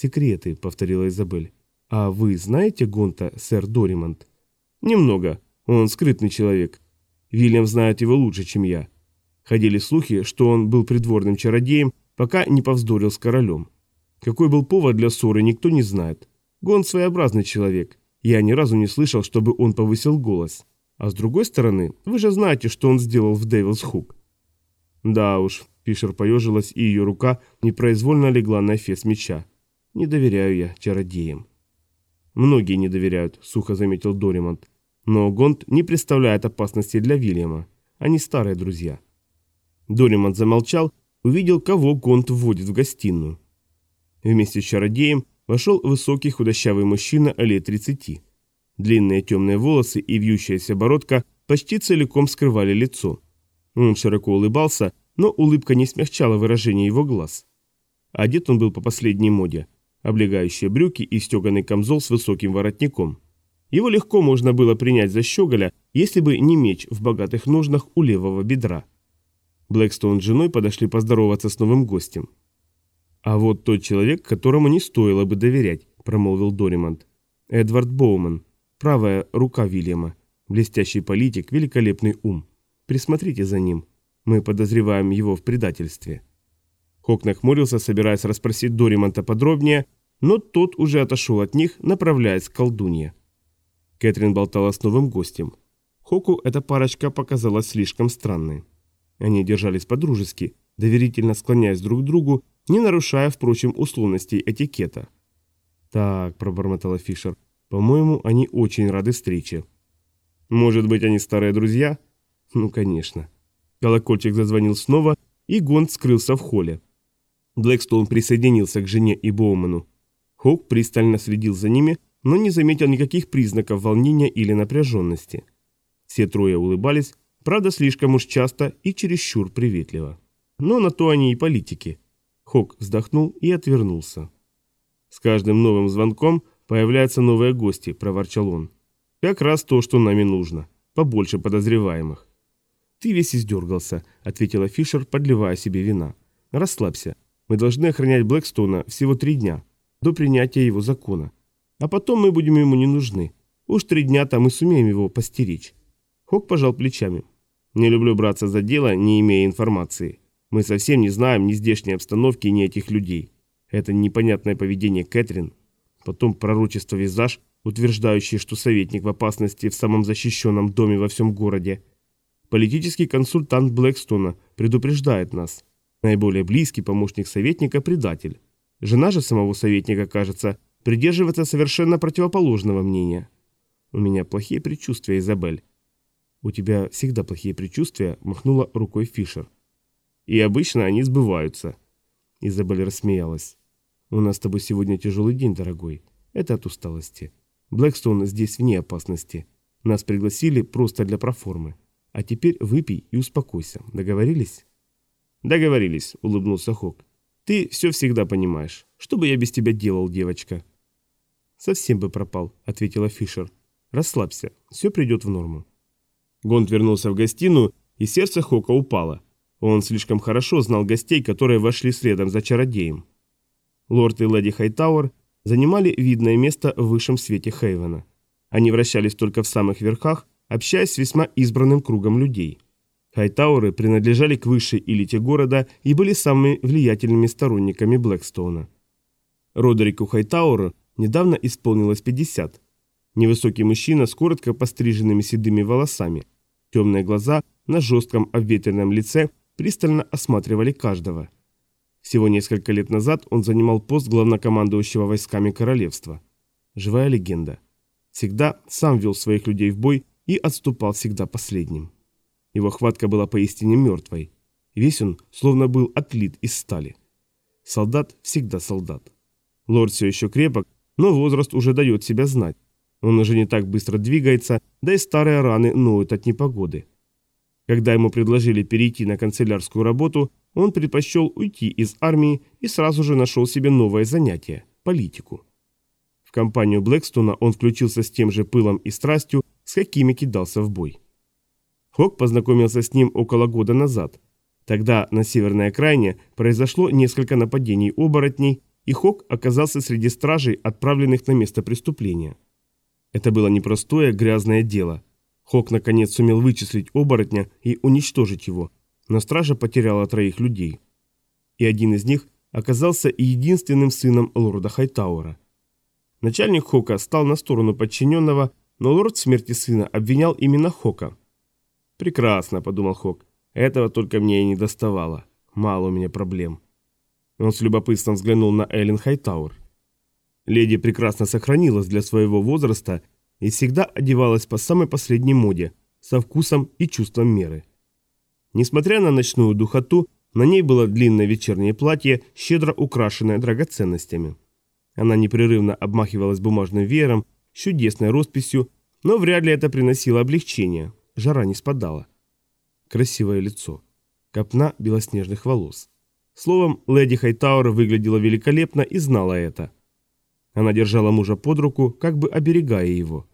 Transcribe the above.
«Секреты», — повторила Изабель. «А вы знаете Гонта, сэр Доримонт?» «Немного. Он скрытный человек. Вильям знает его лучше, чем я. Ходили слухи, что он был придворным чародеем, пока не повздорил с королем. Какой был повод для ссоры, никто не знает. Гонт своеобразный человек. Я ни разу не слышал, чтобы он повысил голос. А с другой стороны, вы же знаете, что он сделал в Дэвилс Хук. Да уж, Фишер поежилась, и ее рука непроизвольно легла на эфес меча. Не доверяю я чародеям. Многие не доверяют, сухо заметил Доримонт. Но Гонт не представляет опасности для Вильяма. Они старые друзья. Доримонт замолчал, увидел, кого Гонт вводит в гостиную. Вместе с чародеем вошел высокий худощавый мужчина лет 30. Длинные темные волосы и вьющаяся бородка почти целиком скрывали лицо. Он широко улыбался, но улыбка не смягчала выражение его глаз. Одет он был по последней моде. Облегающие брюки и стеганый камзол с высоким воротником. Его легко можно было принять за щеголя, если бы не меч в богатых ножнах у левого бедра. Блэкстоун с женой подошли поздороваться с новым гостем. «А вот тот человек, которому не стоило бы доверять», – промолвил Доримонт. «Эдвард Боуман, правая рука Вильяма, блестящий политик, великолепный ум. Присмотрите за ним. Мы подозреваем его в предательстве». Хок нахмурился, собираясь расспросить Доримонта подробнее, но тот уже отошел от них, направляясь к колдунье. Кэтрин болтала с новым гостем. Хоку эта парочка показалась слишком странной. Они держались по-дружески, доверительно склоняясь друг к другу, не нарушая, впрочем, условностей этикета. «Так», – пробормотала Фишер, – «по-моему, они очень рады встрече». «Может быть, они старые друзья?» «Ну, конечно». Колокольчик зазвонил снова, и Гонд скрылся в холле. Блэкстоун присоединился к жене и Боуману. Хоук пристально следил за ними, но не заметил никаких признаков волнения или напряженности. Все трое улыбались, правда, слишком уж часто и чересчур приветливо. Но на то они и политики. Хок вздохнул и отвернулся. «С каждым новым звонком появляются новые гости», – проворчал он. «Как раз то, что нами нужно. Побольше подозреваемых». «Ты весь издергался», – ответила Фишер, подливая себе вина. «Расслабься. Мы должны охранять Блэкстона всего три дня, до принятия его закона. А потом мы будем ему не нужны. Уж три дня там и сумеем его постеречь». Хок пожал плечами. «Не люблю браться за дело, не имея информации. Мы совсем не знаем ни здешней обстановки, ни этих людей. Это непонятное поведение Кэтрин. Потом пророчество Визаж, утверждающее, что советник в опасности в самом защищенном доме во всем городе. Политический консультант Блэкстона предупреждает нас. Наиболее близкий помощник советника – предатель. Жена же самого советника, кажется, придерживается совершенно противоположного мнения. У меня плохие предчувствия, Изабель. У тебя всегда плохие предчувствия, махнула рукой Фишер. И обычно они сбываются. Изабель рассмеялась. У нас с тобой сегодня тяжелый день, дорогой. Это от усталости. Блэкстон здесь вне опасности. Нас пригласили просто для проформы. А теперь выпей и успокойся. Договорились? Договорились, улыбнулся Хок. Ты все всегда понимаешь. Что бы я без тебя делал, девочка? Совсем бы пропал, ответила Фишер. Расслабься, все придет в норму. Гонт вернулся в гостиную, и сердце Хока упало. Он слишком хорошо знал гостей, которые вошли следом за чародеем. Лорд и леди Хайтауэр занимали видное место в высшем свете Хейвена. Они вращались только в самых верхах, общаясь с весьма избранным кругом людей. Хайтауэры принадлежали к высшей элите города и были самыми влиятельными сторонниками Блэкстоуна. Родерику Хайтауэру недавно исполнилось 50. Невысокий мужчина с коротко постриженными седыми волосами. Темные глаза на жестком обветренном лице пристально осматривали каждого. Всего несколько лет назад он занимал пост главнокомандующего войсками королевства. Живая легенда. Всегда сам вел своих людей в бой и отступал всегда последним. Его хватка была поистине мертвой. Весь он словно был отлит из стали. Солдат всегда солдат. Лорд все еще крепок, но возраст уже дает себя знать. Он уже не так быстро двигается, да и старые раны ноют от непогоды. Когда ему предложили перейти на канцелярскую работу, он предпочел уйти из армии и сразу же нашел себе новое занятие – политику. В компанию Блэкстона он включился с тем же пылом и страстью, с какими кидался в бой. Хок познакомился с ним около года назад. Тогда на северной окраине произошло несколько нападений оборотней, и Хок оказался среди стражей, отправленных на место преступления. Это было непростое, грязное дело. Хок наконец сумел вычислить оборотня и уничтожить его, но стража потеряла троих людей. И один из них оказался единственным сыном лорда Хайтаура. Начальник Хока стал на сторону подчиненного, но лорд смерти сына обвинял именно Хока. «Прекрасно», — подумал Хок, — «этого только мне и не доставало. Мало у меня проблем». Он с любопытством взглянул на Эллен Хайтаур. Леди прекрасно сохранилась для своего возраста и всегда одевалась по самой последней моде, со вкусом и чувством меры. Несмотря на ночную духоту, на ней было длинное вечернее платье, щедро украшенное драгоценностями. Она непрерывно обмахивалась бумажным веером, чудесной росписью, но вряд ли это приносило облегчение. Жара не спадала. Красивое лицо. Копна белоснежных волос. Словом, леди Хайтауэр выглядела великолепно и знала это. Она держала мужа под руку, как бы оберегая его.